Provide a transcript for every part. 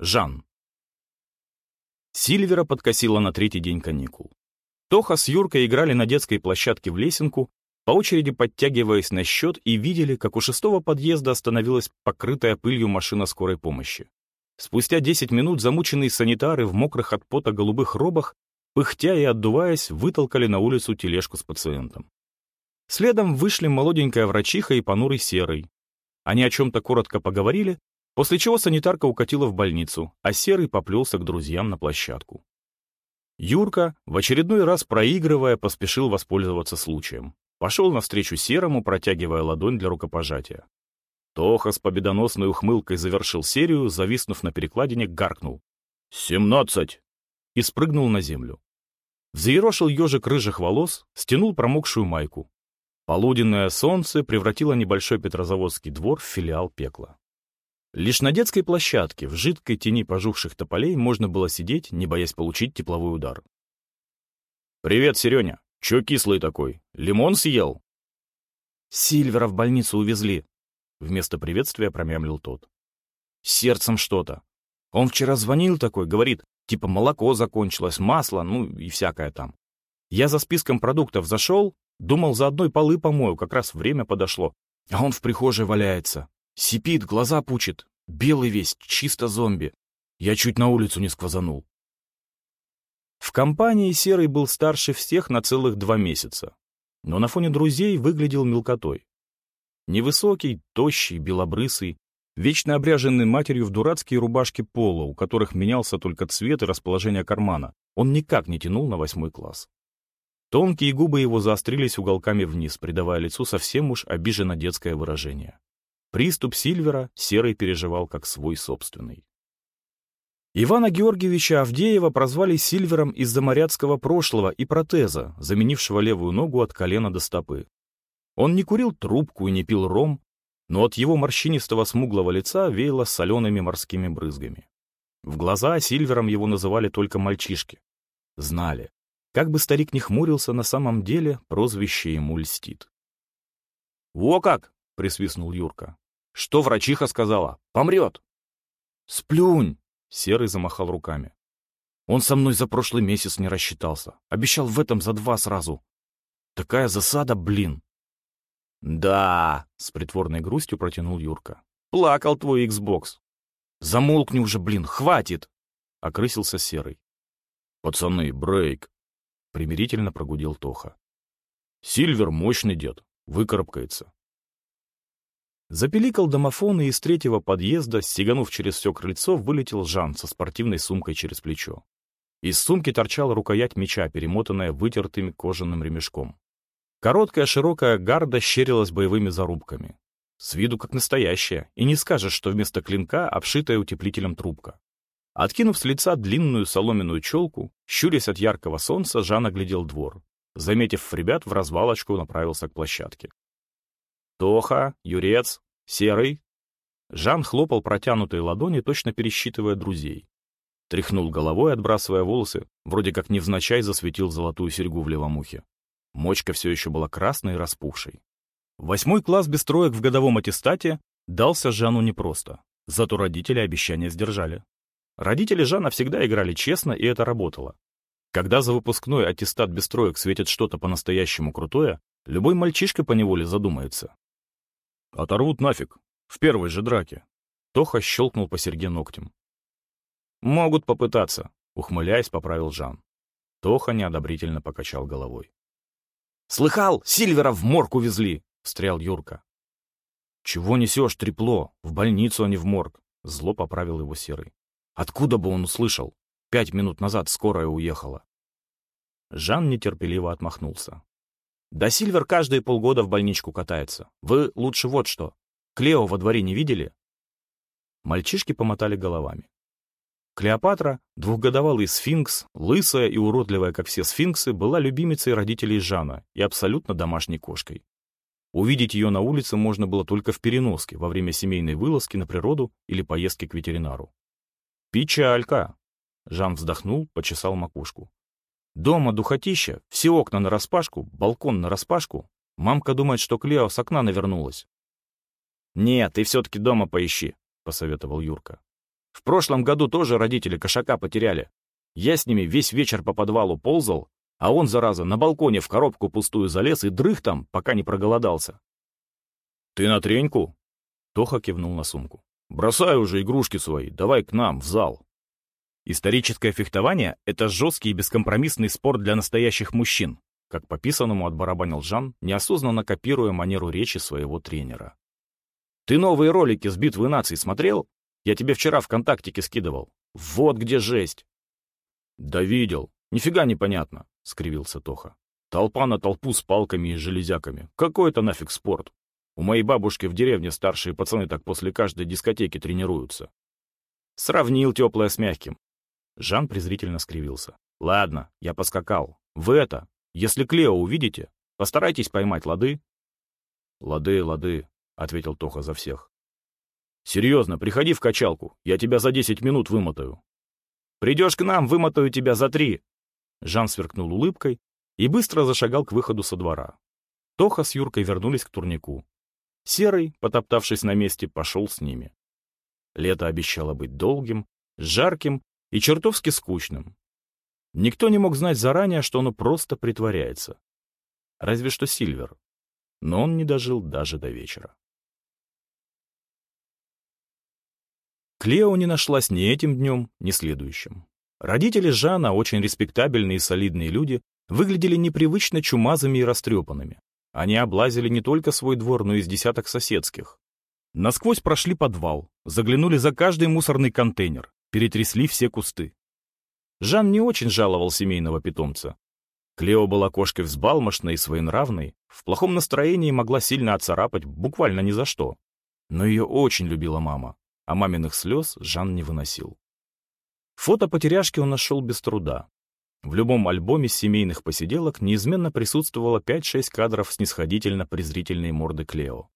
Жан. Сильвера подкосила на третий день каникул. Тоха с Юркой играли на детской площадке в лесенку, по очереди подтягиваясь на счет и видели, как у шестого подъезда остановилась покрытая пылью машина скорой помощи. Спустя 10 минут замученные санитары в мокрых от пота голубых робах, пыхтя и отдуваясь, вытолкали на улицу тележку с пациентом. Следом вышли молоденькая врачиха и понурый серый. Они о чем-то коротко поговорили, после чего санитарка укатила в больницу, а серый поплелся к друзьям на площадку. Юрка, в очередной раз проигрывая, поспешил воспользоваться случаем. Пошел навстречу серому, протягивая ладонь для рукопожатия. Тоха с победоносной ухмылкой завершил серию, зависнув на перекладине, гаркнул. «Семнадцать!» и спрыгнул на землю. Взъерошил ежик рыжих волос, стянул промокшую майку. Полуденное солнце превратило небольшой Петрозаводский двор в филиал пекла. Лишь на детской площадке в жидкой тени пожухших тополей можно было сидеть, не боясь получить тепловой удар. «Привет, Сереня. Чё кислый такой? Лимон съел?» «Сильвера в больницу увезли», — вместо приветствия промямлил тот. «Сердцем что-то. Он вчера звонил такой, говорит, типа молоко закончилось, масло, ну и всякое там. Я за списком продуктов зашел, Думал, за одной полы помою, как раз время подошло. А он в прихожей валяется. Сипит, глаза пучит. Белый весь, чисто зомби. Я чуть на улицу не сквозанул. В компании Серый был старше всех на целых два месяца. Но на фоне друзей выглядел мелкотой. Невысокий, тощий, белобрысый, вечно обряженный матерью в дурацкие рубашки пола, у которых менялся только цвет и расположение кармана, он никак не тянул на восьмой класс. Тонкие губы его заострились уголками вниз, придавая лицу совсем уж обиженно детское выражение. Приступ Сильвера Серый переживал как свой собственный. Ивана Георгиевича Авдеева прозвали Сильвером из-за моряцкого прошлого и протеза, заменившего левую ногу от колена до стопы. Он не курил трубку и не пил ром, но от его морщинистого смуглого лица веяло солеными морскими брызгами. В глаза Сильвером его называли только мальчишки. Знали, как бы старик не хмурился, на самом деле прозвище ему льстит. «Во как!» — присвистнул Юрка. «Что врачиха сказала? Помрет!» «Сплюнь!» — Серый замахал руками. «Он со мной за прошлый месяц не рассчитался. Обещал в этом за два сразу. Такая засада, блин!» «Да!» — с притворной грустью протянул Юрка. «Плакал твой Xbox!» «Замолкни уже, блин, хватит!» — окрысился Серый. «Пацаны, брейк!» примирительно прогудел Тоха. Сильвер мощный дед, выкарабкается. Запеликал домофон, и из третьего подъезда, сиганув через все крыльцо, вылетел Жан со спортивной сумкой через плечо. Из сумки торчала рукоять меча, перемотанная вытертым кожаным ремешком. Короткая широкая гарда щерилась боевыми зарубками. С виду как настоящая, и не скажешь, что вместо клинка обшитая утеплителем трубка. Откинув с лица длинную соломенную челку, щурясь от яркого солнца, Жан оглядел двор. Заметив ребят, в развалочку направился к площадке. «Тоха, Юрец, Серый». Жан хлопал протянутой ладони, точно пересчитывая друзей. Тряхнул головой, отбрасывая волосы, вроде как невзначай засветил золотую серьгу в левом ухе. Мочка все еще была красной и распухшей. Восьмой класс без троек в годовом аттестате дался Жану непросто, зато родители обещания сдержали. Родители Жана всегда играли честно, и это работало. Когда за выпускной аттестат без троек светит что-то по-настоящему крутое, любой мальчишка поневоле задумается. «Оторвут нафиг, в первой же драке». Тоха щелкнул по Серге ногтем. «Могут попытаться», — ухмыляясь, поправил Жан. Тоха неодобрительно покачал головой. «Слыхал, Сильвера в морг увезли!» — встрял Юрка. «Чего несешь, трепло? В больницу, а не в морг!» — зло поправил его Серый. Откуда бы он услышал? Пять минут назад скорая уехала. Жан нетерпеливо отмахнулся. Да Сильвер каждые полгода в больничку катается. Вы лучше вот что. Клео во дворе не видели? Мальчишки помотали головами. Клеопатра, двухгодовалый сфинкс, лысая и уродливая, как все сфинксы, была любимицей родителей Жана и абсолютно домашней кошкой. Увидеть ее на улице можно было только в переноске во время семейной вылазки на природу или поездки к ветеринару. «Печалька!» Жан вздохнул, почесал макушку. «Дома духотища, все окна нараспашку, балкон нараспашку. Мамка думает, что Клео с окна навернулась». «Нет, ты все-таки дома поищи», — посоветовал Юрка. В прошлом году тоже родители кошака потеряли. Я с ними весь вечер по подвалу ползал, а он, зараза, на балконе в коробку пустую залез и дрых там, пока не проголодался. «Ты на треньку?» Тоха кивнул на сумку. «Бросай уже игрушки свои, давай к нам, в зал». Историческое фехтование — это жесткий и бескомпромиссный спорт для настоящих мужчин, как по писанному отбарабанил Жан, неосознанно копируя манеру речи своего тренера. «Ты новые ролики с битвы наций смотрел? Я тебе вчера ВКонтактике скидывал. Вот где жесть!» «Да видел. Нифига непонятно», — скривился Тоха. «Толпа на толпу с палками и железяками. Какой это нафиг спорт? У моей бабушки в деревне старшие пацаны так после каждой дискотеки тренируются». Сравнил теплое с мягким. Жан презрительно скривился. «Ладно, я поскакал. Вы это, если Клео увидите, постарайтесь поймать лады». «Лады, лады», — ответил Тоха за всех. «Серьезно, приходи в качалку, я тебя за десять минут вымотаю». «Придешь к нам, вымотаю тебя за три!» Жан сверкнул улыбкой и быстро зашагал к выходу со двора. Тоха с Юркой вернулись к турнику. Серый, потоптавшись на месте, пошел с ними. Лето обещало быть долгим, жарким и чертовски скучным. Никто не мог знать заранее, что оно просто притворяется. Разве что Сильвер. Но он не дожил даже до вечера. Клео не нашлась ни этим днем, ни следующим. Родители Жана, очень респектабельные и солидные люди, выглядели непривычно чумазыми и растрепанными. Они облазили не только свой двор, но и с десяток соседских. Насквозь прошли подвал, заглянули за каждый мусорный контейнер, перетрясли все кусты. Жан не очень жаловал семейного питомца. Клео была кошкой взбалмошной и своенравной, в плохом настроении могла сильно отцарапать буквально ни за что. Но ее очень любила мама, а маминых слез Жан не выносил. Фото потеряшки он нашел без труда. В любом альбоме семейных посиделок неизменно присутствовало 5-6 кадров снисходительно-презрительной морды Клео.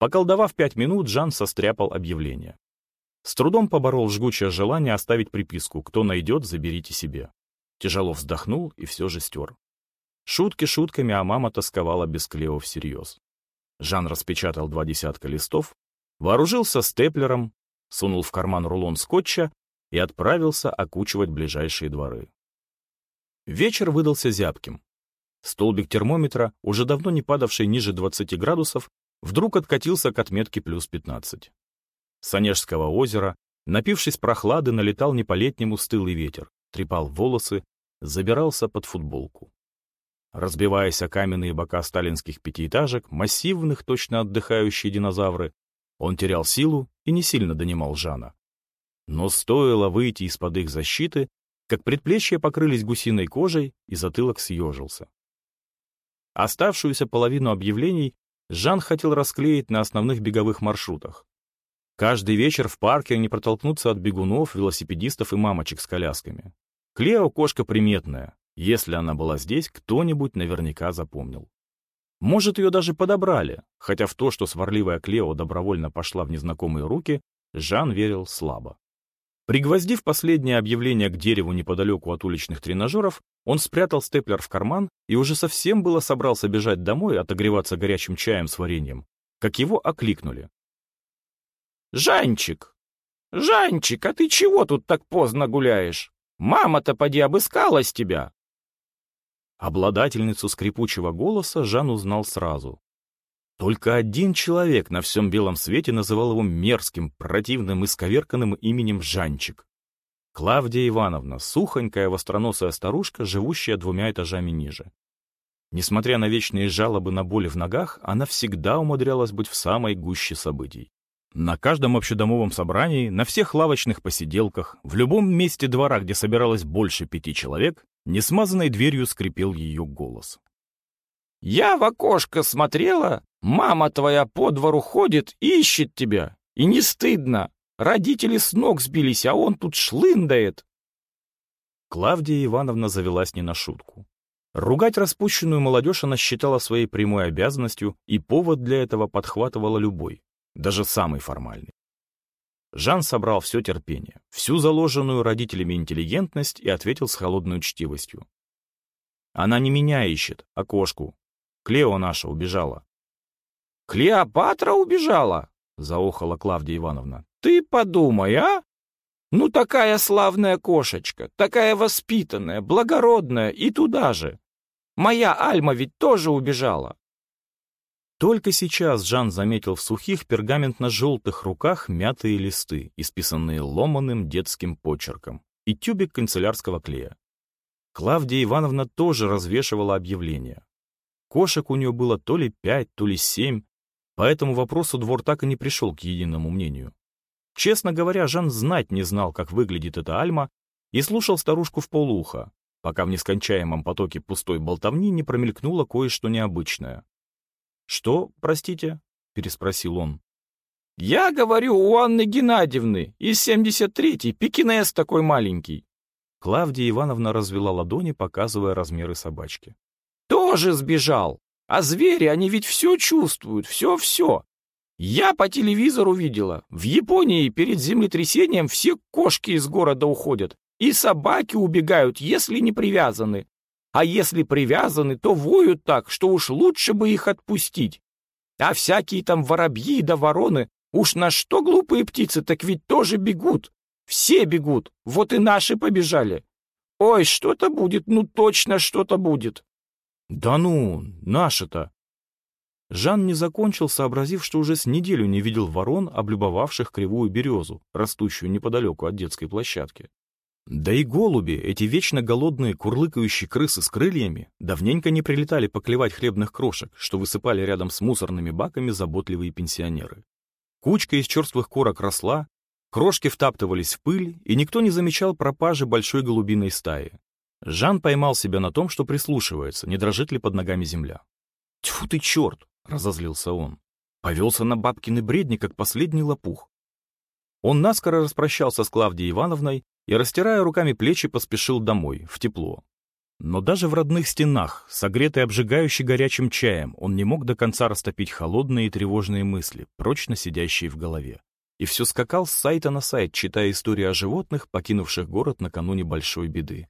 Поколдовав пять минут, Жан состряпал объявление. С трудом поборол жгучее желание оставить приписку «Кто найдет, заберите себе». Тяжело вздохнул и все же стер. Шутки шутками, а мама тосковала без Клео всерьез. Жан распечатал два десятка листов, вооружился степлером, сунул в карман рулон скотча и отправился окучивать ближайшие дворы. Вечер выдался зябким. Столбик термометра, уже давно не падавший ниже 20 градусов, вдруг откатился к отметке плюс 15. С Онежского озера, напившись прохлады, налетал не по-летнему стылый ветер, трепал волосы, забирался под футболку. Разбиваясь о каменные бока сталинских пятиэтажек, массивных, точно отдыхающие динозавры, он терял силу и не сильно донимал Жана. Но стоило выйти из-под их защиты, как предплечья покрылись гусиной кожей, и затылок съежился. Оставшуюся половину объявлений Жан хотел расклеить на основных беговых маршрутах, Каждый вечер в парке не протолкнуться от бегунов, велосипедистов и мамочек с колясками. Клео — кошка приметная. Если она была здесь, кто-нибудь наверняка запомнил. Может, ее даже подобрали, хотя в то, что сварливая Клео добровольно пошла в незнакомые руки, Жан верил слабо. Пригвоздив последнее объявление к дереву неподалеку от уличных тренажеров, он спрятал степлер в карман и уже совсем было собрался бежать домой отогреваться горячим чаем с вареньем, как его окликнули. «Жанчик! Жанчик, а ты чего тут так поздно гуляешь? Мама-то поди обыскалась тебя!» Обладательницу скрипучего голоса Жан узнал сразу. Только один человек на всем белом свете называл его мерзким, противным и сковерканным именем Жанчик. Клавдия Ивановна, сухонькая востроносая старушка, живущая двумя этажами ниже. Несмотря на вечные жалобы на боли в ногах, она всегда умудрялась быть в самой гуще событий. На каждом общедомовом собрании, на всех лавочных посиделках, в любом месте двора, где собиралось больше пяти человек, несмазанной дверью скрипел ее голос. «Я в окошко смотрела, мама твоя по двору ходит, ищет тебя, и не стыдно. Родители с ног сбились, а он тут шлындает». Клавдия Ивановна завелась не на шутку. Ругать распущенную молодежь она считала своей прямой обязанностью, и повод для этого подхватывала любой даже самый формальный. Жан собрал все терпение, всю заложенную родителями интеллигентность и ответил с холодной учтивостью. «Она не меня ищет, а кошку. Клео наша убежала». «Клеопатра убежала?» — заохала Клавдия Ивановна. «Ты подумай, а? Ну, такая славная кошечка, такая воспитанная, благородная и туда же. Моя Альма ведь тоже убежала. Только сейчас Жан заметил в сухих пергаментно-желтых руках мятые листы, исписанные ломаным детским почерком, и тюбик канцелярского клея. Клавдия Ивановна тоже развешивала объявления. Кошек у нее было то ли пять, то ли семь, по этому вопросу двор так и не пришел к единому мнению. Честно говоря, Жан знать не знал, как выглядит эта Альма, и слушал старушку в полуха, пока в нескончаемом потоке пустой болтовни не промелькнуло кое-что необычное. «Что, простите?» — переспросил он. «Я говорю, у Анны Геннадьевны из 73-й, пекинес такой маленький». Клавдия Ивановна развела ладони, показывая размеры собачки. «Тоже сбежал. А звери, они ведь все чувствуют, все-все. Я по телевизору видела. В Японии перед землетрясением все кошки из города уходят. И собаки убегают, если не привязаны. А если привязаны, то воют так, что уж лучше бы их отпустить. А всякие там воробьи да вороны, уж на что глупые птицы, так ведь тоже бегут. Все бегут, вот и наши побежали. Ой, что-то будет, ну точно что-то будет. Да ну, наши-то, Жан не закончил, сообразив, что уже с неделю не видел ворон, облюбовавших кривую березу, растущую неподалеку от детской площадки. Да и голуби, эти вечно голодные курлыкающие крысы с крыльями, давненько не прилетали поклевать хлебных крошек, что высыпали рядом с мусорными баками заботливые пенсионеры. Кучка из черствых корок росла, крошки втаптывались в пыль, и никто не замечал пропажи большой голубиной стаи. Жан поймал себя на том, что прислушивается, не дрожит ли под ногами земля. «Тьфу ты, черт! — разозлился он. Повелся на бабкины бредни, как последний лопух. Он наскоро распрощался с Клавдией Ивановной и, растирая руками плечи, поспешил домой, в тепло. Но даже в родных стенах, согретый обжигающий горячим чаем, он не мог до конца растопить холодные и тревожные мысли, прочно сидящие в голове. И все скакал с сайта на сайт, читая истории о животных, покинувших город накануне большой беды.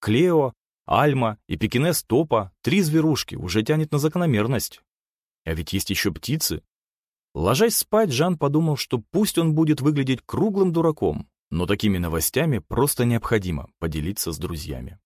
Клео, Альма и пекинес Топа, три зверушки, уже тянет на закономерность. А ведь есть еще птицы. Ложась спать, Жан подумал, что пусть он будет выглядеть круглым дураком, но такими новостями просто необходимо поделиться с друзьями.